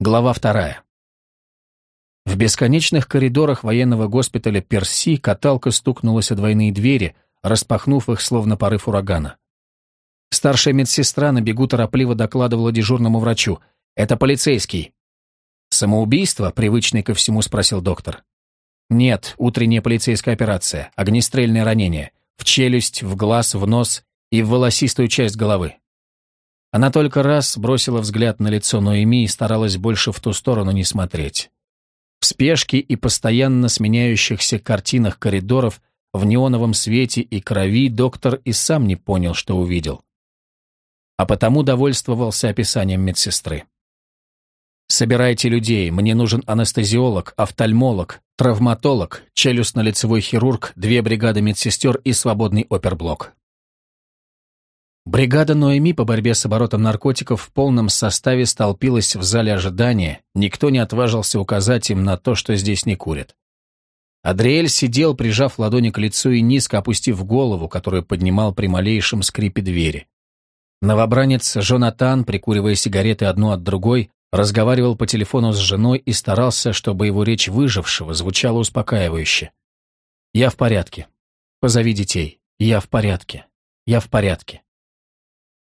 Глава вторая. В бесконечных коридорах военного госпиталя Перси каталка стукнулась о двойные двери, распахнув их словно порыв урагана. Старшая медсестра на бегу торопливо докладывала дежурному врачу. «Это полицейский». «Самоубийство?» — привычный ко всему спросил доктор. «Нет, утренняя полицейская операция, огнестрельное ранение. В челюсть, в глаз, в нос и в волосистую часть головы. Она только раз бросила взгляд на лицо Ноэми и старалась больше в ту сторону не смотреть. В спешке и постоянно сменяющихся картинах коридоров, в неоновом свете и крови доктор и сам не понял, что увидел. А потому довольствовался описанием медсестры. «Собирайте людей, мне нужен анестезиолог, офтальмолог, травматолог, челюстно-лицевой хирург, две бригады медсестер и свободный оперблок». Бригада Ноэми по борьбе с оборотом наркотиков в полном составе столпилась в зале ожидания, никто не отважился указать им на то, что здесь не курят. Адриэль сидел, прижав ладони к лицу и низко опустив голову, которую поднимал при малейшем скрипе двери. Новобранец Жонатан, прикуривая сигареты одну от другой, разговаривал по телефону с женой и старался, чтобы его речь выжившего звучала успокаивающе. «Я в порядке. Позови детей. Я в порядке. Я в порядке».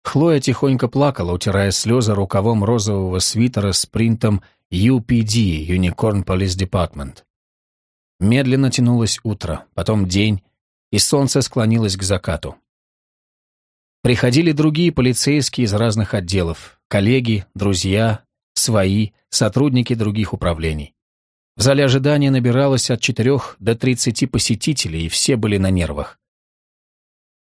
Хлоя тихонько плакала, утирая слезы рукавом розового свитера с принтом UPD, Unicorn Police Department. Медленно тянулось утро, потом день, и солнце склонилось к закату. Приходили другие полицейские из разных отделов, коллеги, друзья, свои, сотрудники других управлений. В зале ожидания набиралось от 4 до 30 посетителей, и все были на нервах.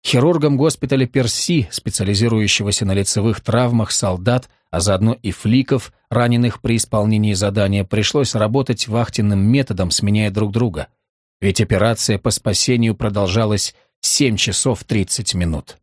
Хирургам госпиталя Перси, специализирующегося на лицевых травмах солдат, а заодно и фликов, раненых при исполнении задания, пришлось работать вахтенным методом, сменяя друг друга. Ведь операция по спасению продолжалась 7 часов 30 минут.